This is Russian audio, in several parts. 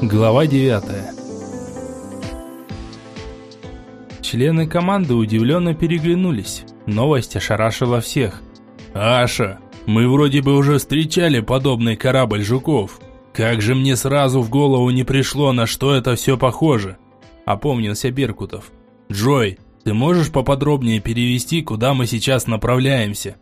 Глава 9 Члены команды удивленно переглянулись. Новость ошарашила всех. «Аша, мы вроде бы уже встречали подобный корабль «Жуков». Как же мне сразу в голову не пришло, на что это все похоже?» Опомнился Беркутов. «Джой, ты можешь поподробнее перевести, куда мы сейчас направляемся?»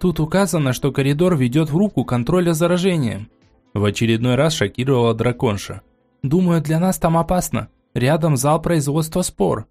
Тут указано, что коридор ведет в руку контроля заражением. В очередной раз шокировала драконша. Думаю, для нас там опасно. Рядом зал производства спор.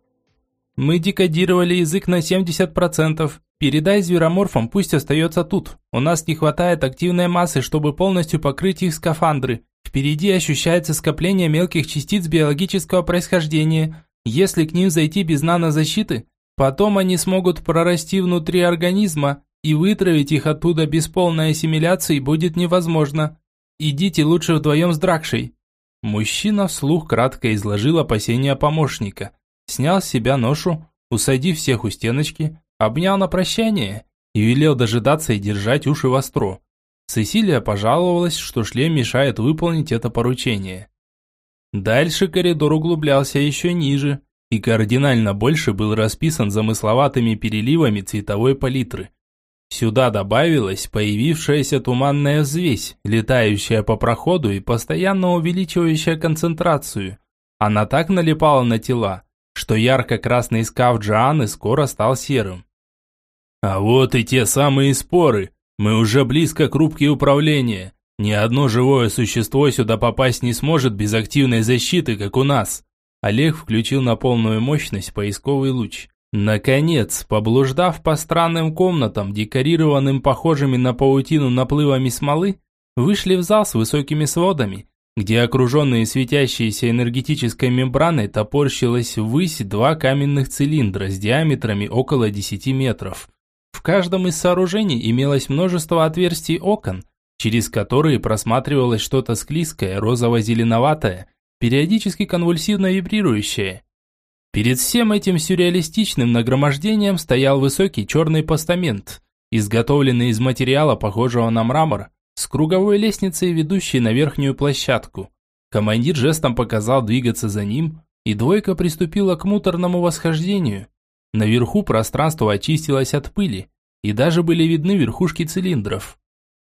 Мы декодировали язык на 70%. Передай звероморфам, пусть остается тут. У нас не хватает активной массы, чтобы полностью покрыть их скафандры. Впереди ощущается скопление мелких частиц биологического происхождения. Если к ним зайти без нанозащиты, потом они смогут прорасти внутри организма, и вытравить их оттуда без полной ассимиляции будет невозможно. Идите лучше вдвоем с Дракшей». Мужчина вслух кратко изложил опасения помощника, снял с себя ношу, усадив всех у стеночки, обнял на прощание и велел дожидаться и держать уши востро. Сесилия пожаловалась, что шлем мешает выполнить это поручение. Дальше коридор углублялся еще ниже и кардинально больше был расписан замысловатыми переливами цветовой палитры. Сюда добавилась появившаяся туманная взвесь, летающая по проходу и постоянно увеличивающая концентрацию. Она так налипала на тела, что ярко-красный скаф Джоанны скоро стал серым. «А вот и те самые споры. Мы уже близко к рубке управления. Ни одно живое существо сюда попасть не сможет без активной защиты, как у нас». Олег включил на полную мощность поисковый луч. Наконец, поблуждав по странным комнатам, декорированным похожими на паутину наплывами смолы, вышли в зал с высокими сводами, где окруженные светящейся энергетической мембраной топорщилось ввысь два каменных цилиндра с диаметрами около 10 метров. В каждом из сооружений имелось множество отверстий окон, через которые просматривалось что-то склизкое, розово-зеленоватое, периодически конвульсивно вибрирующее. Перед всем этим сюрреалистичным нагромождением стоял высокий черный постамент, изготовленный из материала, похожего на мрамор, с круговой лестницей, ведущей на верхнюю площадку. Командир жестом показал двигаться за ним, и двойка приступила к муторному восхождению. Наверху пространство очистилось от пыли, и даже были видны верхушки цилиндров.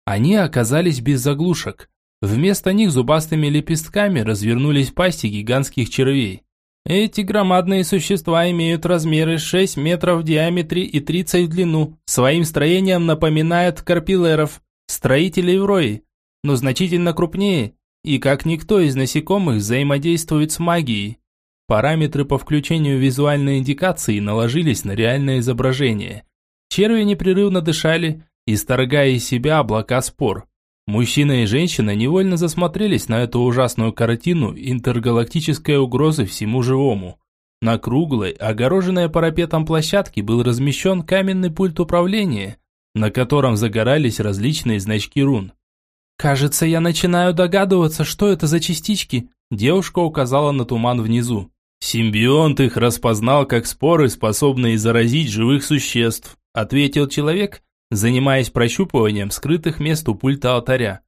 Они оказались без заглушек. Вместо них зубастыми лепестками развернулись пасти гигантских червей. Эти громадные существа имеют размеры 6 метров в диаметре и 30 в длину. Своим строением напоминают карпилеров, строителей в рое, но значительно крупнее и как никто из насекомых взаимодействует с магией. Параметры по включению визуальной индикации наложились на реальное изображение. Черви непрерывно дышали, исторгая из себя облака спор. Мужчина и женщина невольно засмотрелись на эту ужасную картину интергалактической угрозы всему живому. На круглой, огороженной парапетом площадке был размещен каменный пульт управления, на котором загорались различные значки рун. «Кажется, я начинаю догадываться, что это за частички», девушка указала на туман внизу. «Симбионт их распознал как споры, способные заразить живых существ», ответил человек занимаясь прощупыванием скрытых мест у пульта алтаря.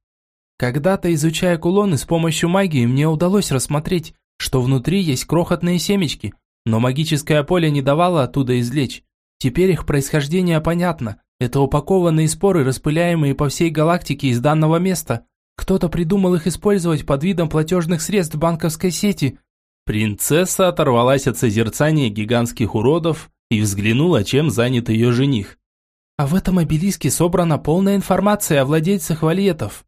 Когда-то, изучая кулоны с помощью магии, мне удалось рассмотреть, что внутри есть крохотные семечки, но магическое поле не давало оттуда извлечь. Теперь их происхождение понятно. Это упакованные споры, распыляемые по всей галактике из данного места. Кто-то придумал их использовать под видом платежных средств банковской сети. Принцесса оторвалась от созерцания гигантских уродов и взглянула, чем занят ее жених. А в этом обелиске собрана полная информация о владельцах вальетов.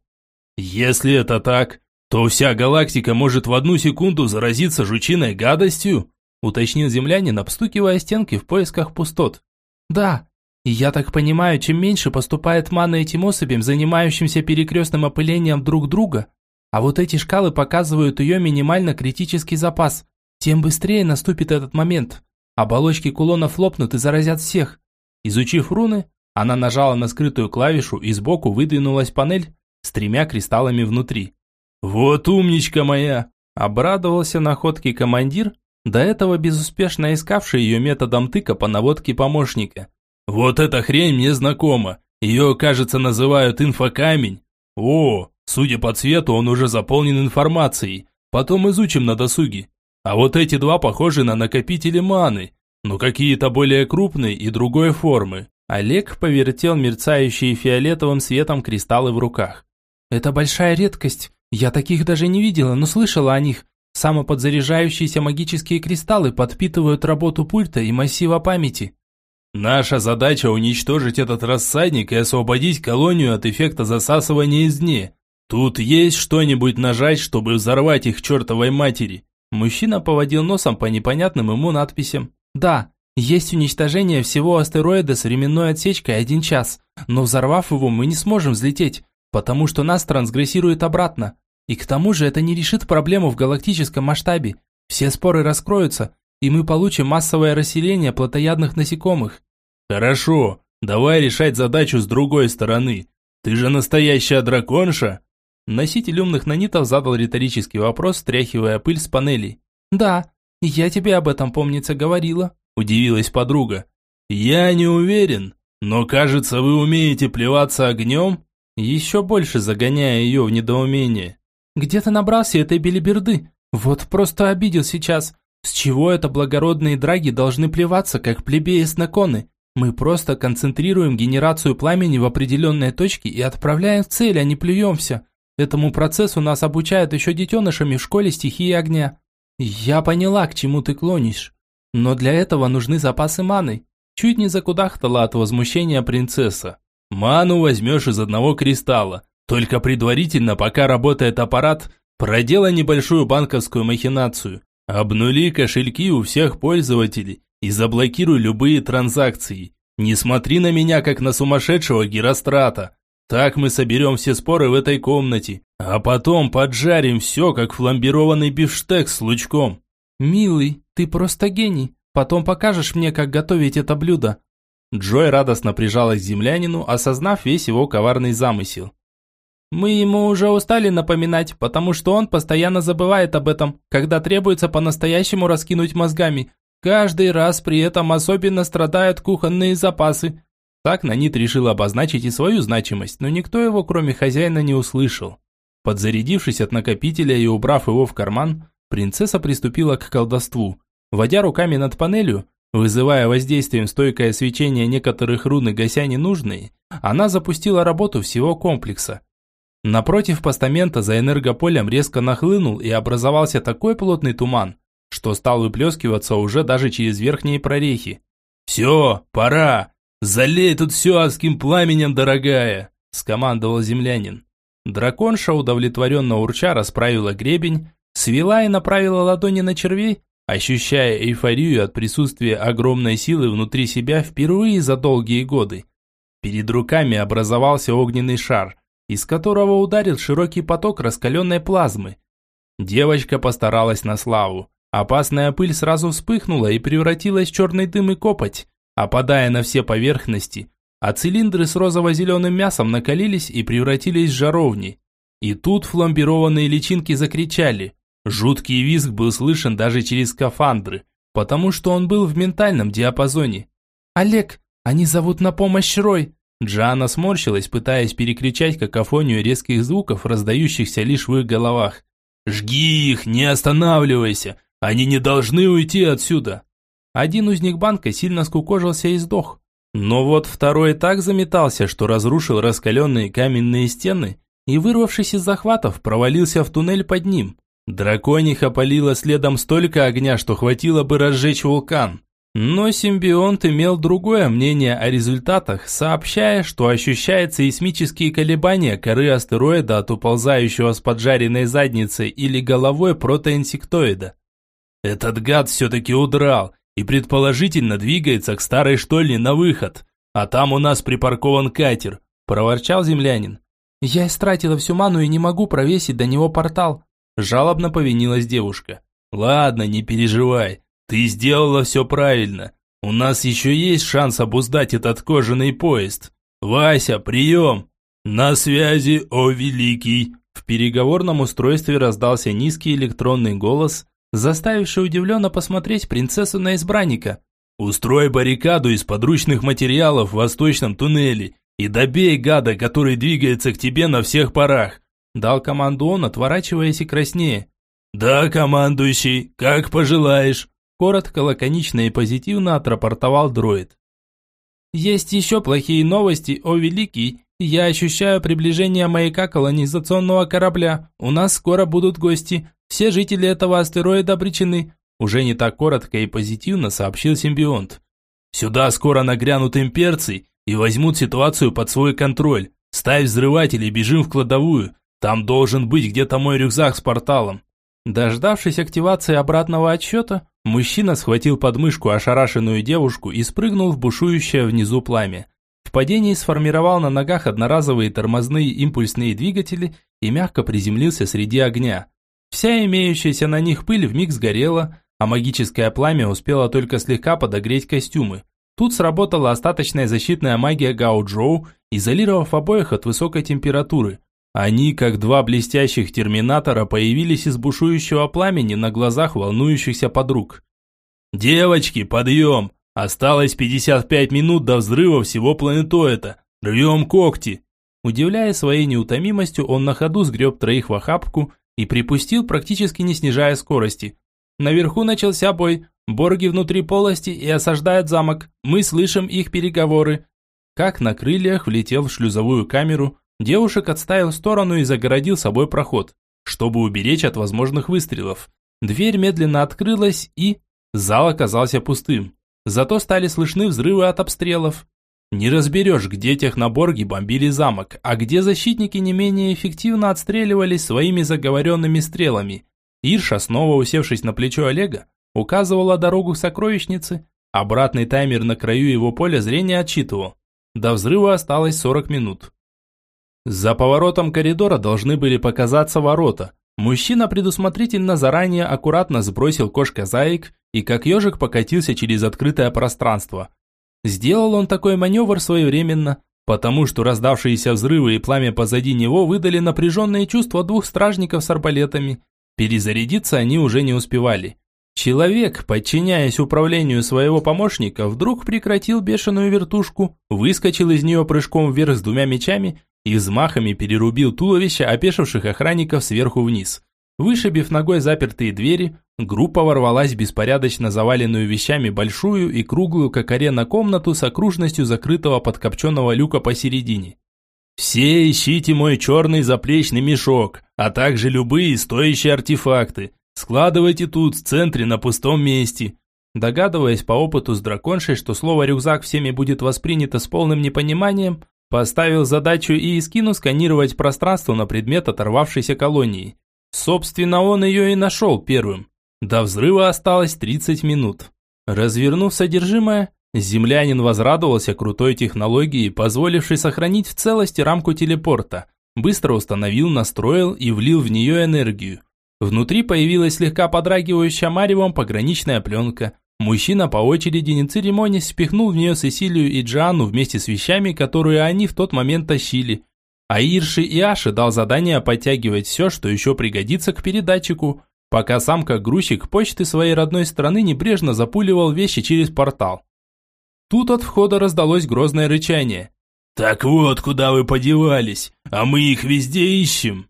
Если это так, то вся галактика может в одну секунду заразиться жучиной гадостью, уточнил землянин, обстукивая стенки в поисках пустот. Да, и я так понимаю, чем меньше поступает маны этим особям, занимающимся перекрестным опылением друг друга, а вот эти шкалы показывают ее минимально критический запас, тем быстрее наступит этот момент. Оболочки кулонов лопнут и заразят всех. Изучив руны, она нажала на скрытую клавишу, и сбоку выдвинулась панель с тремя кристаллами внутри. «Вот умничка моя!» Обрадовался находке командир, до этого безуспешно искавший ее методом тыка по наводке помощника. «Вот эта хрень мне знакома. Ее, кажется, называют инфокамень. О, судя по цвету, он уже заполнен информацией. Потом изучим на досуге. А вот эти два похожи на накопители маны, но какие-то более крупные и другой формы. Олег повертел мерцающие фиолетовым светом кристаллы в руках. Это большая редкость. Я таких даже не видела, но слышала о них. Самоподзаряжающиеся магические кристаллы подпитывают работу пульта и массива памяти. Наша задача уничтожить этот рассадник и освободить колонию от эффекта засасывания из дне. Тут есть что-нибудь нажать, чтобы взорвать их чертовой матери. Мужчина поводил носом по непонятным ему надписям. Да, есть уничтожение всего астероида с временной отсечкой один час, но взорвав его мы не сможем взлететь, потому что нас трансгрессирует обратно. И к тому же это не решит проблему в галактическом масштабе. Все споры раскроются, и мы получим массовое расселение плотоядных насекомых. Хорошо, давай решать задачу с другой стороны. Ты же настоящая драконша? Носитель умных нанитов задал риторический вопрос, стряхивая пыль с панелей. Да, я тебе об этом, помнится, говорила, удивилась подруга. Я не уверен, но кажется, вы умеете плеваться огнем, еще больше загоняя ее в недоумение. Где ты набрался этой белиберды? Вот просто обидел сейчас. С чего это благородные драги должны плеваться, как плебеи с наконы? Мы просто концентрируем генерацию пламени в определенной точке и отправляем в цель, а не плюемся. Этому процессу нас обучают еще детенышами в школе стихии огня. Я поняла, к чему ты клонишь. Но для этого нужны запасы маны. Чуть не закудахтала от возмущения принцесса. Ману возьмешь из одного кристалла. Только предварительно, пока работает аппарат, проделай небольшую банковскую махинацию. Обнули кошельки у всех пользователей и заблокируй любые транзакции. Не смотри на меня, как на сумасшедшего Герострата. Так мы соберем все споры в этой комнате, а потом поджарим все, как фламбированный бифштекс с лучком. Милый, ты просто гений. Потом покажешь мне, как готовить это блюдо. Джой радостно прижалась к землянину, осознав весь его коварный замысел. Мы ему уже устали напоминать, потому что он постоянно забывает об этом, когда требуется по-настоящему раскинуть мозгами. Каждый раз при этом особенно страдают кухонные запасы. Так Нанит решил обозначить и свою значимость, но никто его, кроме хозяина, не услышал. Подзарядившись от накопителя и убрав его в карман, принцесса приступила к колдовству. Водя руками над панелью, вызывая воздействием стойкое свечение некоторых рун и гася ненужные, она запустила работу всего комплекса. Напротив постамента за энергополем резко нахлынул и образовался такой плотный туман, что стал выплескиваться уже даже через верхние прорехи. «Все, пора! Залей тут все адским пламенем, дорогая!» – скомандовал землянин. Драконша, удовлетворенно урча, расправила гребень, свела и направила ладони на червей, ощущая эйфорию от присутствия огромной силы внутри себя впервые за долгие годы. Перед руками образовался огненный шар, из которого ударил широкий поток раскаленной плазмы. Девочка постаралась на славу. Опасная пыль сразу вспыхнула и превратилась в черный дым и копоть, опадая на все поверхности, а цилиндры с розово-зеленым мясом накалились и превратились в жаровни. И тут фламбированные личинки закричали. Жуткий визг был слышен даже через скафандры, потому что он был в ментальном диапазоне. «Олег, они зовут на помощь Рой!» Джана сморщилась, пытаясь перекричать какофонию резких звуков, раздающихся лишь в их головах. «Жги их, не останавливайся! Они не должны уйти отсюда!» Один узник банка сильно скукожился и сдох. Но вот второй так заметался, что разрушил раскаленные каменные стены и, вырвавшись из захватов, провалился в туннель под ним. Дракониха полила следом столько огня, что хватило бы разжечь вулкан. Но симбионт имел другое мнение о результатах, сообщая, что ощущает сейсмические колебания коры астероида от уползающего с поджаренной задницей или головой протоинсектоида. Этот гад все-таки удрал и предположительно двигается к старой штольне на выход, а там у нас припаркован катер, проворчал землянин. Я истратила всю ману и не могу провесить до него портал, жалобно повинилась девушка. Ладно, не переживай, ты сделала все правильно. У нас еще есть шанс обуздать этот кожаный поезд. Вася, прием! На связи, о великий! В переговорном устройстве раздался низкий электронный голос, заставивший удивленно посмотреть принцессу на избранника. «Устрой баррикаду из подручных материалов в восточном туннеле и добей гада, который двигается к тебе на всех парах!» Дал команду он, отворачиваясь и краснее. «Да, командующий, как пожелаешь», коротко, лаконично и позитивно отрапортовал дроид. «Есть еще плохие новости, о великий. Я ощущаю приближение маяка колонизационного корабля. У нас скоро будут гости. Все жители этого астероида обречены». Уже не так коротко и позитивно сообщил симбионт. «Сюда скоро нагрянут имперцы и возьмут ситуацию под свой контроль. Ставь взрыватель и бежим в кладовую. Там должен быть где-то мой рюкзак с порталом». Дождавшись активации обратного отсчета, мужчина схватил подмышку ошарашенную девушку и спрыгнул в бушующее внизу пламя. В падении сформировал на ногах одноразовые тормозные импульсные двигатели и мягко приземлился среди огня. Вся имеющаяся на них пыль вмиг сгорела, а магическое пламя успело только слегка подогреть костюмы. Тут сработала остаточная защитная магия Гао Джоу, изолировав обоих от высокой температуры – они, как два блестящих терминатора, появились из бушующего пламени на глазах волнующихся подруг. «Девочки, подъем! Осталось 55 минут до взрыва всего планетоида. Рвем когти!» Удивляя своей неутомимостью, он на ходу сгреб троих в охапку и припустил, практически не снижая скорости. Наверху начался бой. Борги внутри полости и осаждают замок. Мы слышим их переговоры. Как на крыльях влетел в шлюзовую камеру, Девушек отставил в сторону и загородил собой проход, чтобы уберечь от возможных выстрелов. Дверь медленно открылась и... Зал оказался пустым. Зато стали слышны взрывы от обстрелов. Не разберешь, где техноборги бомбили замок, а где защитники не менее эффективно отстреливались своими заговоренными стрелами. Ирша, снова усевшись на плечо Олега, указывала дорогу к сокровищнице. Обратный таймер на краю его поля зрения отчитывал. До взрыва осталось 40 минут. За поворотом коридора должны были показаться ворота. Мужчина предусмотрительно заранее аккуратно сбросил кошка-заек и как ежик покатился через открытое пространство. Сделал он такой маневр своевременно, потому что раздавшиеся взрывы и пламя позади него выдали напряженные чувства двух стражников с арбалетами. Перезарядиться они уже не успевали. Человек, подчиняясь управлению своего помощника, вдруг прекратил бешеную вертушку, выскочил из нее прыжком вверх с двумя мечами и взмахами перерубил туловище опешивших охранников сверху вниз. Вышибив ногой запертые двери, группа ворвалась в беспорядочно заваленную вещами большую и круглую, как арена, комнату с окружностью закрытого подкопченного люка посередине. «Все ищите мой черный заплечный мешок, а также любые стоящие артефакты. Складывайте тут, в центре, на пустом месте». Догадываясь по опыту с драконшей, что слово «рюкзак» всеми будет воспринято с полным непониманием, Поставил задачу и Искину сканировать пространство на предмет оторвавшейся колонии. Собственно, он ее и нашел первым. До взрыва осталось 30 минут. Развернув содержимое, землянин возрадовался крутой технологии, позволившей сохранить в целости рамку телепорта. Быстро установил, настроил и влил в нее энергию. Внутри появилась слегка подрагивающая маревом пограничная пленка. Мужчина по очереди, не церемонясь, спихнул в нее Сесилию и Джану вместе с вещами, которые они в тот момент тащили. А Ирши и Аше дал задание подтягивать все, что еще пригодится к передатчику, пока сам как грузчик почты своей родной страны небрежно запуливал вещи через портал. Тут от входа раздалось грозное рычание. «Так вот, куда вы подевались, а мы их везде ищем!»